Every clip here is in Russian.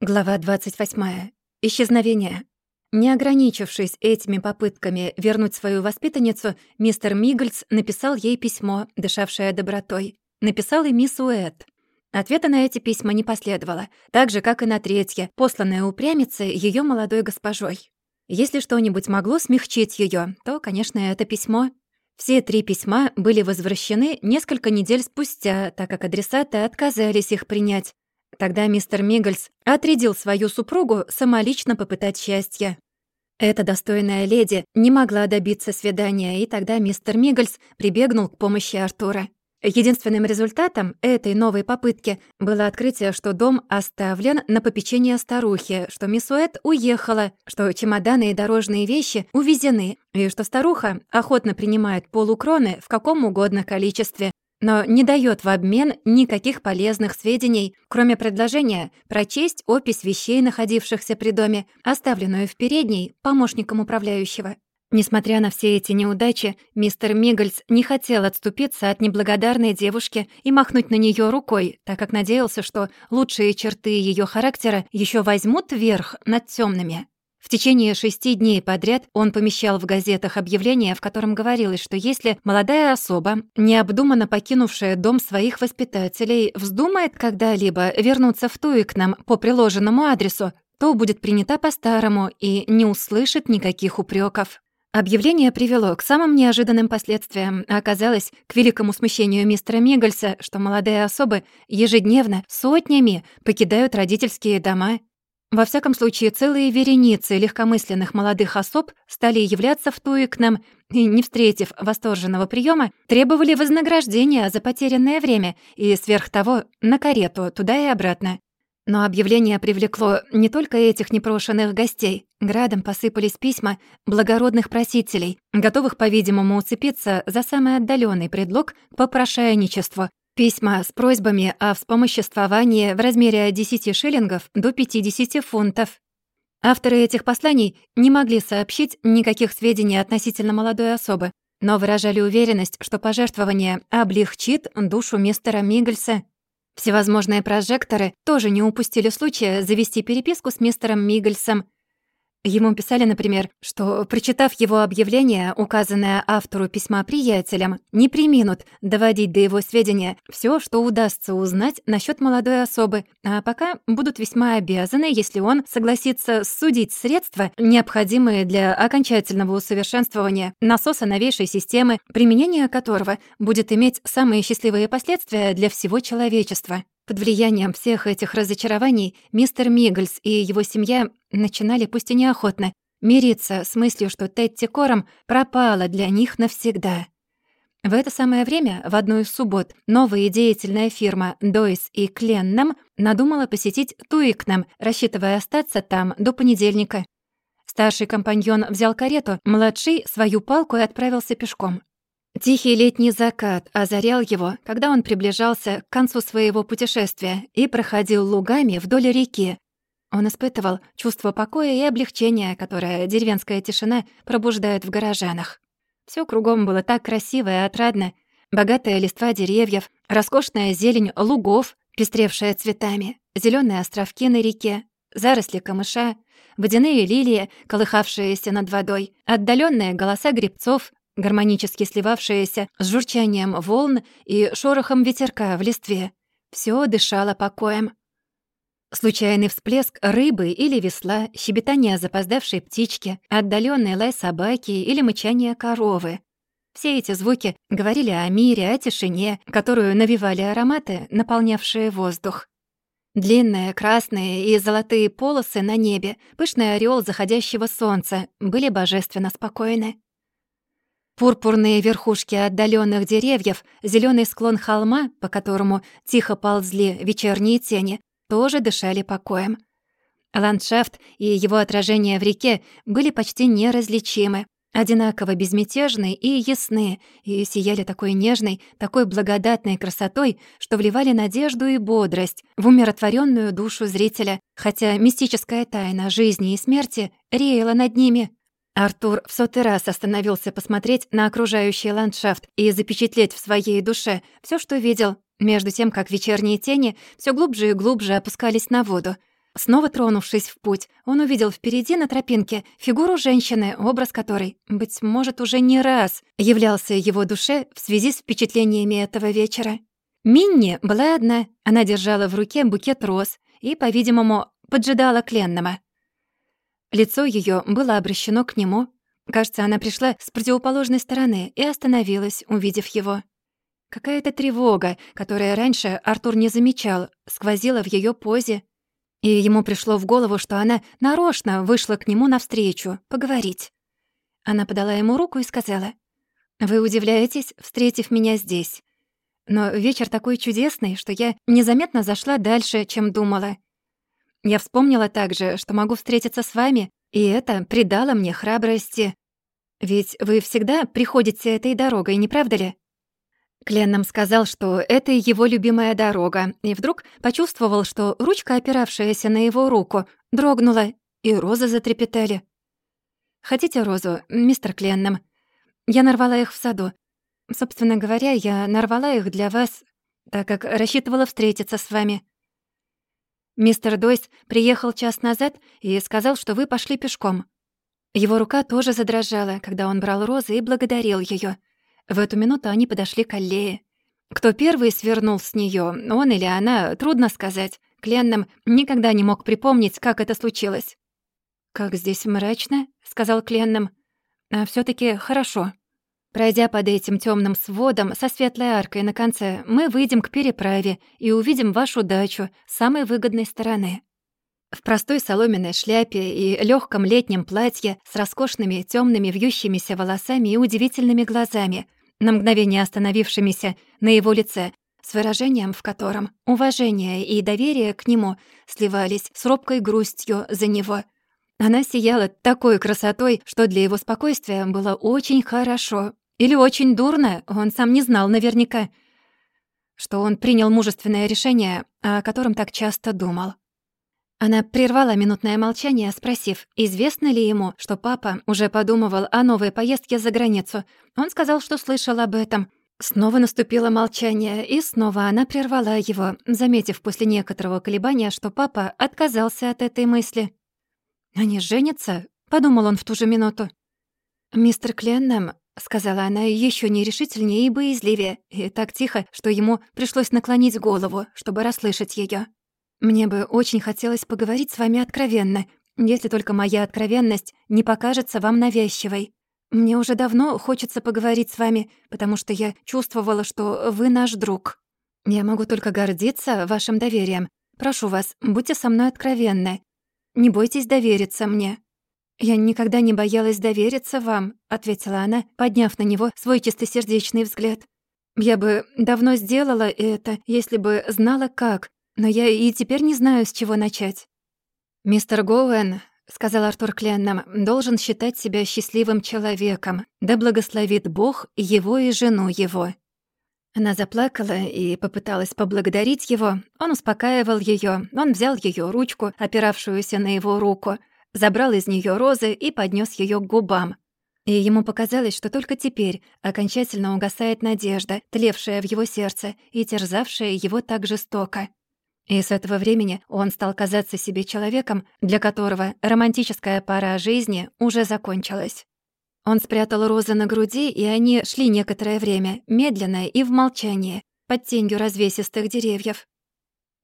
Глава 28. Исчезновение. Не ограничившись этими попытками вернуть свою воспитанницу, мистер Миггельс написал ей письмо, дышавшее добротой. Написал и мисс Уэт. Ответа на эти письма не последовало, так же, как и на третье, посланное упрямицей ее молодой госпожой. Если что-нибудь могло смягчить ее, то, конечно, это письмо. Все три письма были возвращены несколько недель спустя, так как адресаты отказались их принять. Тогда мистер Миггельс отрядил свою супругу самолично попытать счастье. Эта достойная леди не могла добиться свидания, и тогда мистер Миггельс прибегнул к помощи Артура. Единственным результатом этой новой попытки было открытие, что дом оставлен на попечение старухи, что мисс Уэт уехала, что чемоданы и дорожные вещи увезены, и что старуха охотно принимает полукроны в каком угодно количестве, но не дает в обмен никаких полезных сведений, кроме предложения прочесть опись вещей, находившихся при доме, оставленную в передней помощником управляющего. Несмотря на все эти неудачи, мистер Миггельс не хотел отступиться от неблагодарной девушки и махнуть на нее рукой, так как надеялся, что лучшие черты ее характера еще возьмут верх над темными. В течение шести дней подряд он помещал в газетах объявление, в котором говорилось, что если молодая особа, необдуманно покинувшая дом своих воспитателей, вздумает когда-либо вернуться в Туикнам по приложенному адресу, то будет принята по-старому и не услышит никаких упреков. Объявление привело к самым неожиданным последствиям. Оказалось, к великому смущению мистера Миггельса, что молодые особы ежедневно сотнями покидают родительские дома во всяком случае, целые вереницы легкомысленных молодых особ стали являться в Туи к нам и, не встретив восторженного приема, требовали вознаграждения за потерянное время и, сверх того, на карету туда и обратно. Но объявление привлекло не только этих непрошенных гостей. Градом посыпались письма благородных просителей, готовых, по-видимому, уцепиться за самый отдаленный предлог к попрошайничеству, Письма с просьбами о вспомоществовании в размере от 10 шиллингов до 50 фунтов. Авторы этих посланий не могли сообщить никаких сведений относительно молодой особы, но выражали уверенность, что пожертвование облегчит душу мистера Мигельса. Всевозможные прожекторы тоже не упустили случая завести переписку с мистером Мигельсом, Ему писали, например, что, прочитав его объявление, указанное автору письма приятелям, не приминут доводить до его сведения все, что удастся узнать насчет молодой особы, а пока будут весьма обязаны, если он согласится судить средства, необходимые для окончательного усовершенствования насоса новейшей системы, применение которого будет иметь самые счастливые последствия для всего человечества. Под влиянием всех этих разочарований мистер Миггельс и его семья начинали, пусть и неохотно, мириться с мыслью, что Тетти Кором пропала для них навсегда. В это самое время, в одну из суббот, новая деятельная фирма Дойс и Кленнам надумала посетить Туикнам, рассчитывая остаться там до понедельника. Старший компаньон взял карету, младший — свою палку и отправился пешком. Тихий летний закат озарял его, когда он приближался к концу своего путешествия и проходил лугами вдоль реки. Он испытывал чувство покоя и облегчения, которое деревенская тишина пробуждает в горожанах. Всё кругом было так красиво и отрадно. Богатая листва деревьев, роскошная зелень лугов, пестревшая цветами, зелёные островки на реке, заросли камыша, водяные лилии, колыхавшиеся над водой, отдалённые голоса грибцов, гармонически сливавшееся с журчанием волн и шорохом ветерка в листве. Всё дышало покоем. Случайный всплеск рыбы или весла, щебетание запоздавшей птички, отдалённый лай собаки или мычание коровы. Все эти звуки говорили о мире, о тишине, которую навевали ароматы, наполнявшие воздух. Длинные красные и золотые полосы на небе, пышный орёл заходящего солнца были божественно спокойны. Пурпурные верхушки отдаленных деревьев, зеленый склон холма, по которому тихо ползли вечерние тени, тоже дышали покоем. Ландшафт и его отражение в реке были почти неразличимы, одинаково безмятежны и ясны, и сияли такой нежной, такой благодатной красотой, что вливали надежду и бодрость в умиротворенную душу зрителя, хотя мистическая тайна жизни и смерти реяла над ними, Артур в сотый раз остановился посмотреть на окружающий ландшафт и запечатлеть в своей душе все, что видел, между тем, как вечерние тени все глубже и глубже опускались на воду. Снова тронувшись в путь, он увидел впереди на тропинке фигуру женщины, образ которой, быть может, уже не раз являлся его душе в связи с впечатлениями этого вечера. Минни была одна. Она держала в руке букет роз и, по-видимому, поджидала Кленнама. Лицо ее было обращено к нему. Кажется, она пришла с противоположной стороны и остановилась, увидев его. Какая-то тревога, которая раньше Артур не замечал, сквозила в ее позе, и ему пришло в голову, что она нарочно вышла к нему навстречу, поговорить. Она подала ему руку и сказала, «Вы удивляетесь, встретив меня здесь. Но вечер такой чудесный, что я незаметно зашла дальше, чем думала. Я вспомнила также, что могу встретиться с вами, и это придало мне храбрости. Ведь вы всегда приходите этой дорогой, не правда ли?» Клен нам сказал, что это его любимая дорога, и вдруг почувствовал, что ручка, опиравшаяся на его руку, дрогнула, и розы затрепетали. «Хотите розу, мистер Кленном? Я нарвала их в саду. Собственно говоря, я нарвала их для вас, так как рассчитывала встретиться с вами. Мистер Дойс приехал час назад и сказал, что вы пошли пешком. Его рука тоже задрожала, когда он брал розы и благодарил ее. В эту минуту они подошли к аллее. Кто первый свернул с нее, он или она, трудно сказать. Кленном никогда не мог припомнить, как это случилось. «Как здесь мрачно», — сказал Кленном. «А все таки хорошо. Пройдя под этим темным сводом со светлой аркой на конце, мы выйдем к переправе и увидим вашу дачу с самой выгодной стороны». В простой соломенной шляпе и легком летнем платье с роскошными темными вьющимися волосами и удивительными глазами, на мгновение остановившимися на его лице, с выражением, в котором уважение и доверие к нему сливались с робкой грустью за него. Она сияла такой красотой, что для его спокойствия было очень хорошо. Или очень дурно, он сам не знал наверняка, что он принял мужественное решение, о котором так часто думал. Она прервала минутное молчание, спросив, известно ли ему, что папа уже подумывал о новой поездке за границу. Он сказал, что слышал об этом. Снова наступило молчание, и снова она прервала его, заметив после некоторого колебания, что папа отказался от этой мысли. «Они женятся?» — подумал он в ту же минуту. «Мистер Кленнам», — сказала она еще нерешительнее и боязливее, и так тихо, что ему пришлось наклонить голову, чтобы расслышать ее. Мне бы очень хотелось поговорить с вами откровенно, если только моя откровенность не покажется вам навязчивой. Мне уже давно хочется поговорить с вами, потому что я чувствовала, что вы наш друг. Я могу только гордиться вашим доверием. Прошу вас, будьте со мной откровенны. Не бойтесь довериться мне». «Я никогда не боялась довериться вам», — ответила она, подняв на него свой чистосердечный взгляд. «Я бы давно сделала это, если бы знала, как, но я и теперь не знаю, с чего начать. «Мистер Гоуэн», — сказал Артур Кленном, — «должен считать себя счастливым человеком. Да благословит Бог его и жену его». Она заплакала и попыталась поблагодарить его. Он успокаивал ее. Он взял ее ручку, опиравшуюся на его руку, забрал из нее розы и поднес ее к губам. И ему показалось, что только теперь окончательно угасает надежда, тлевшая в его сердце и терзавшая его так жестоко. И с этого времени он стал казаться себе человеком, для которого романтическая пора жизни уже закончилась. Он спрятал розы на груди, и они шли некоторое время, медленно и в молчании, под тенью развесистых деревьев.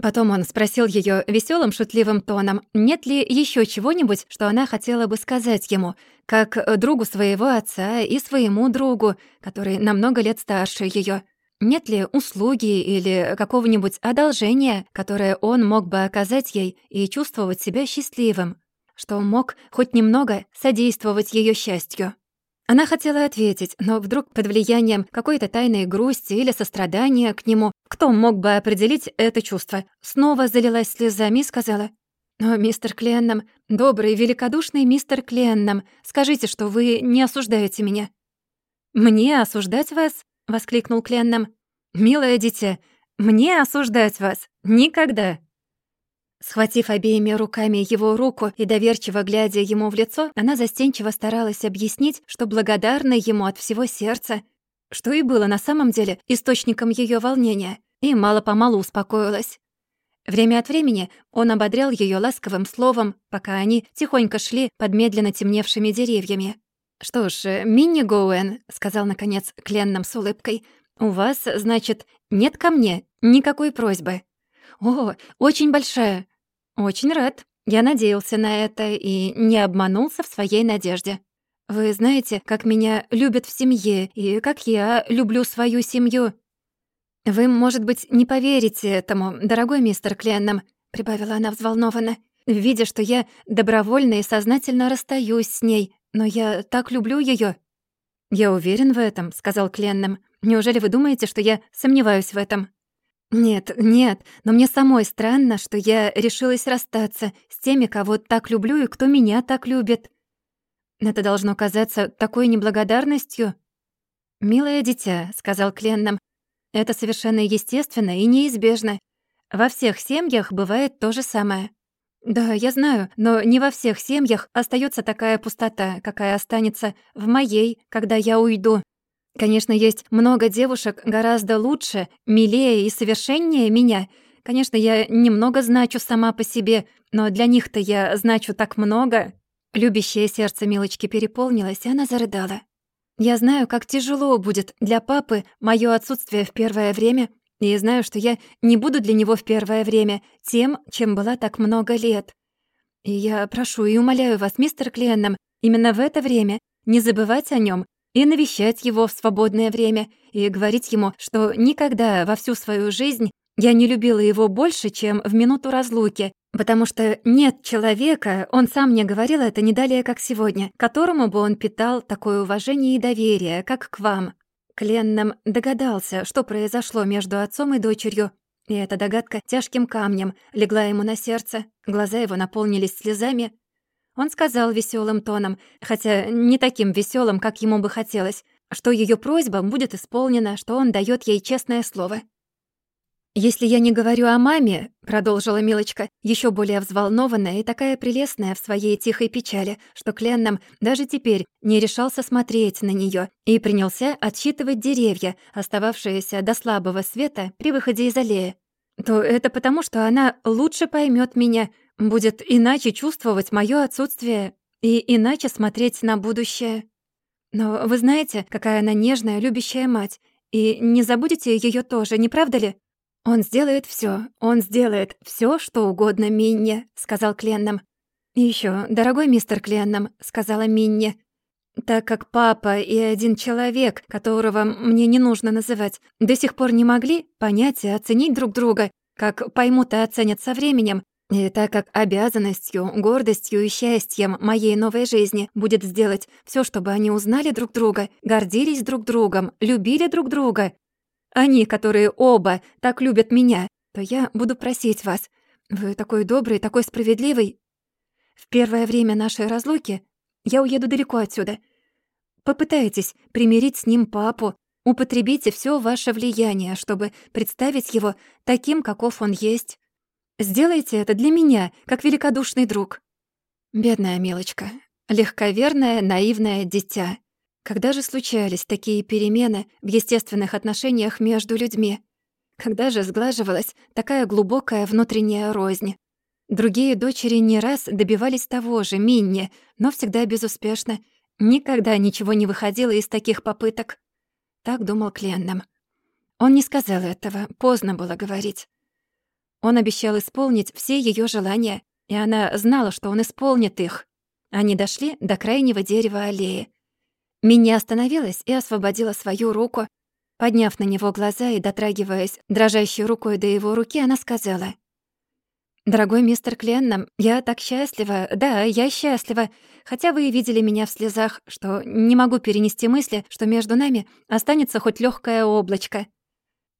Потом он спросил ее веселым шутливым тоном, нет ли еще чего-нибудь, что она хотела бы сказать ему, как другу своего отца и своему другу, который намного лет старше ее. Нет ли услуги или какого-нибудь одолжения, которое он мог бы оказать ей и чувствовать себя счастливым, что мог хоть немного содействовать ее счастью? Она хотела ответить, но вдруг под влиянием какой-то тайной грусти или сострадания к нему, кто мог бы определить это чувство, снова залилась слезами и сказала, «О, мистер Кленном, добрый, великодушный мистер Кленном, скажите, что вы не осуждаете меня». «Мне осуждать вас?» — воскликнул Кленном. «Милое дитя, мне осуждать вас никогда!» Схватив обеими руками его руку и доверчиво глядя ему в лицо, она застенчиво старалась объяснить, что благодарна ему от всего сердца, что и было на самом деле источником ее волнения, и мало-помалу успокоилась. Время от времени он ободрял ее ласковым словом, пока они тихонько шли под медленно темневшими деревьями. «Что ж, Минни Гоуэн», — сказал, наконец, Кленном с улыбкой, «у вас, значит, нет ко мне никакой просьбы». «О, очень большая». «Очень рад. Я надеялся на это и не обманулся в своей надежде. Вы знаете, как меня любят в семье и как я люблю свою семью». «Вы, может быть, не поверите этому, дорогой мистер Кленном», — прибавила она взволнованно, видя, что я добровольно и сознательно расстаюсь с ней, но я так люблю ее. «Я уверен в этом», — сказал Кленном. «Неужели вы думаете, что я сомневаюсь в этом?» «Нет, нет, но мне самой странно, что я решилась расстаться с теми, кого так люблю и кто меня так любит. Это должно казаться такой неблагодарностью». «Милое дитя», — сказал Кленном, — «это совершенно естественно и неизбежно. Во всех семьях бывает то же самое». «Да, я знаю, но не во всех семьях остается такая пустота, какая останется в моей, когда я уйду. Конечно, есть много девушек гораздо лучше, милее и совершеннее меня. Конечно, я немного значу сама по себе, но для них-то я значу так много». Любящее сердце Милочки переполнилось, и она зарыдала. «Я знаю, как тяжело будет для папы моё отсутствие в первое время, и знаю, что я не буду для него в первое время тем, чем была так много лет. И я прошу и умоляю вас, мистер Кленном, именно в это время не забывать о нем и навещать его в свободное время, и говорить ему, что никогда во всю свою жизнь я не любила его больше, чем в минуту разлуки, потому что нет человека, он сам мне говорил это не далее, как сегодня, которому бы он питал такое уважение и доверие, как к вам. Кленном догадался, что произошло между отцом и дочерью, и эта догадка тяжким камнем легла ему на сердце, глаза его наполнились слезами, он сказал веселым тоном, хотя не таким веселым, как ему бы хотелось, что ее просьба будет исполнена, что он дает ей честное слово. «Если я не говорю о маме», — продолжила Милочка, еще более взволнованная и такая прелестная в своей тихой печали, что Кленном даже теперь не решался смотреть на нее и принялся отсчитывать деревья, остававшиеся до слабого света при выходе из аллеи, то это потому, что она лучше поймет меня, будет иначе чувствовать моё отсутствие и иначе смотреть на будущее. Но вы знаете, какая она нежная, любящая мать, и не забудете её тоже, не правда ли? Он сделает всё, он сделает всё, что угодно Минне, сказал Кленном. И ещё, дорогой мистер Кленном, сказала Минне, так как папа и один человек, которого мне не нужно называть, до сих пор не могли понять и оценить друг друга, как поймут и оценят со временем, и так как обязанностью, гордостью и счастьем моей новой жизни будет сделать все, чтобы они узнали друг друга, гордились друг другом, любили друг друга, они, которые оба так любят меня, то я буду просить вас, вы такой добрый, такой справедливый. В первое время нашей разлуки я уеду далеко отсюда. Попытайтесь примирить с ним папу, употребите все ваше влияние, чтобы представить его таким, каков он есть. Сделайте это для меня, как великодушный друг». Бедная милочка, легковерное, наивное дитя. Когда же случались такие перемены в естественных отношениях между людьми? Когда же сглаживалась такая глубокая внутренняя рознь? Другие дочери не раз добивались того же, Минни, но всегда безуспешно. Никогда ничего не выходило из таких попыток. Так думал Кленном. Он не сказал этого, поздно было говорить. Он обещал исполнить все ее желания, и она знала, что он исполнит их. Они дошли до крайнего дерева аллеи. Минни остановилась и освободила свою руку. Подняв на него глаза и дотрагиваясь дрожащей рукой до его руки, она сказала. «Дорогой мистер Кленном, я так счастлива, да, я счастлива, хотя вы и видели меня в слезах, что не могу перенести мысли, что между нами останется хоть легкое облачко.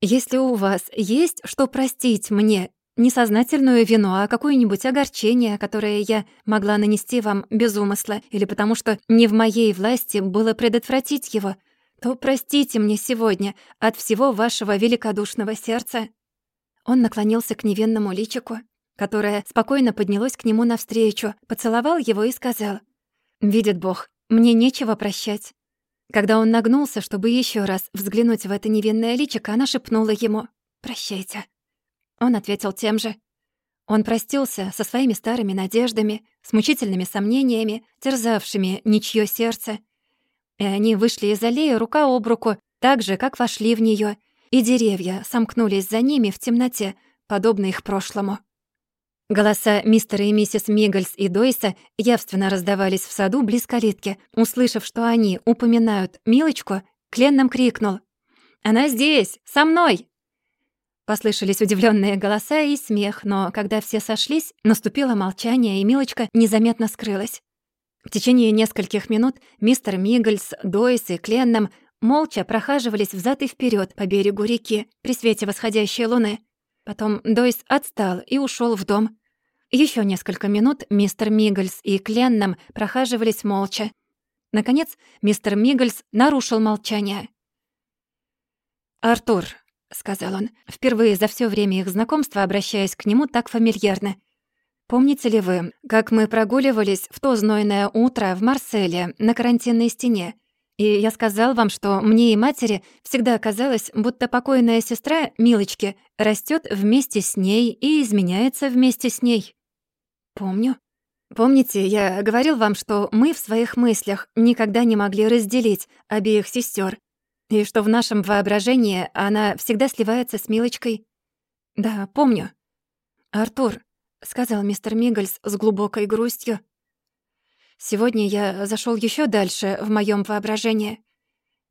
Если у вас есть что простить мне, не сознательную вину, а какое-нибудь огорчение, которое я могла нанести вам без умысла, или потому что не в моей власти было предотвратить его, то простите мне сегодня от всего вашего великодушного сердца». Он наклонился к невинному личику, которое спокойно поднялось к нему навстречу, поцеловал его и сказал, «Видит Бог, мне нечего прощать. Когда он нагнулся, чтобы еще раз взглянуть в это невинное личико, она шепнула ему «Прощайте». Он ответил тем же. Он простился со своими старыми надеждами, с мучительными сомнениями, терзавшими ничье сердце. И они вышли из аллеи рука об руку, так же, как вошли в нее, и деревья сомкнулись за ними в темноте, подобно их прошлому. Голоса мистера и миссис Миггельс и Дойса явственно раздавались в саду близ калитки. Услышав, что они упоминают Милочку, Кленном крикнул. «Она здесь! Со мной!» Послышались удивленные голоса и смех, но когда все сошлись, наступило молчание, и Милочка незаметно скрылась. В течение нескольких минут мистер Миггельс, Дойс и Кленном молча прохаживались взад и вперед по берегу реки при свете восходящей луны. Потом Дойс отстал и ушел в дом. Еще несколько минут мистер Миггельс и Кленном прохаживались молча. Наконец, мистер Миггельс нарушил молчание. «Артур, — сказал он, впервые за все время их знакомства обращаясь к нему так фамильярно. «Помните ли вы, как мы прогуливались в то знойное утро в Марселе на карантинной стене? И я сказал вам, что мне и матери всегда казалось, будто покойная сестра Милочки растет вместе с ней и изменяется вместе с ней?» «Помню», Помните, я говорил вам, что мы в своих мыслях никогда не могли разделить обеих сестер, и что в нашем воображении она всегда сливается с Милочкой. Да, помню. «Артур», — сказал мистер Миггельс с глубокой грустью, «сегодня я зашел еще дальше в моем воображении.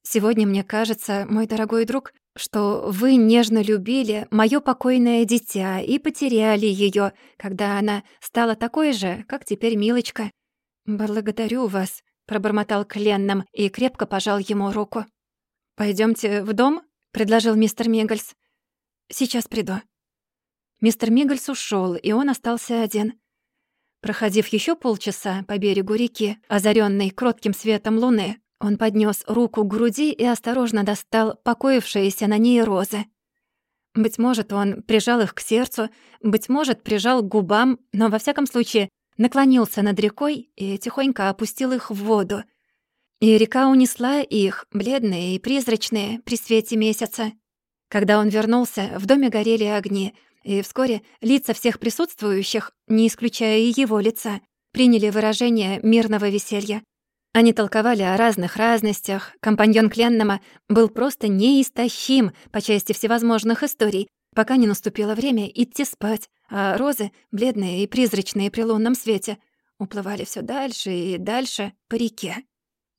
Сегодня мне кажется, мой дорогой друг, что вы нежно любили моё покойное дитя и потеряли её, когда она стала такой же, как теперь Милочка. Благодарю вас», — пробормотал Кленном и крепко пожал ему руку. Пойдемте в дом?» — предложил мистер Миггельс. «Сейчас приду». Мистер Миггельс ушел, и он остался один. Проходив еще полчаса по берегу реки, озаренной кротким светом луны, он поднес руку к груди и осторожно достал покоившиеся на ней розы. Быть может, он прижал их к сердцу, быть может, прижал к губам, но во всяком случае наклонился над рекой и тихонько опустил их в воду — и река унесла их, бледные и призрачные, при свете месяца. Когда он вернулся, в доме горели огни, и вскоре лица всех присутствующих, не исключая и его лица, приняли выражение мирного веселья. Они толковали о разных разностях. Компаньон Кленнама был просто неистощим по части всевозможных историй, пока не наступило время идти спать, а розы, бледные и призрачные при лунном свете, уплывали все дальше и дальше по реке.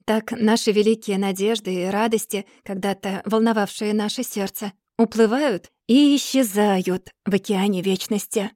Так наши великие надежды и радости, когда-то волновавшие наше сердце, уплывают и исчезают в океане вечности.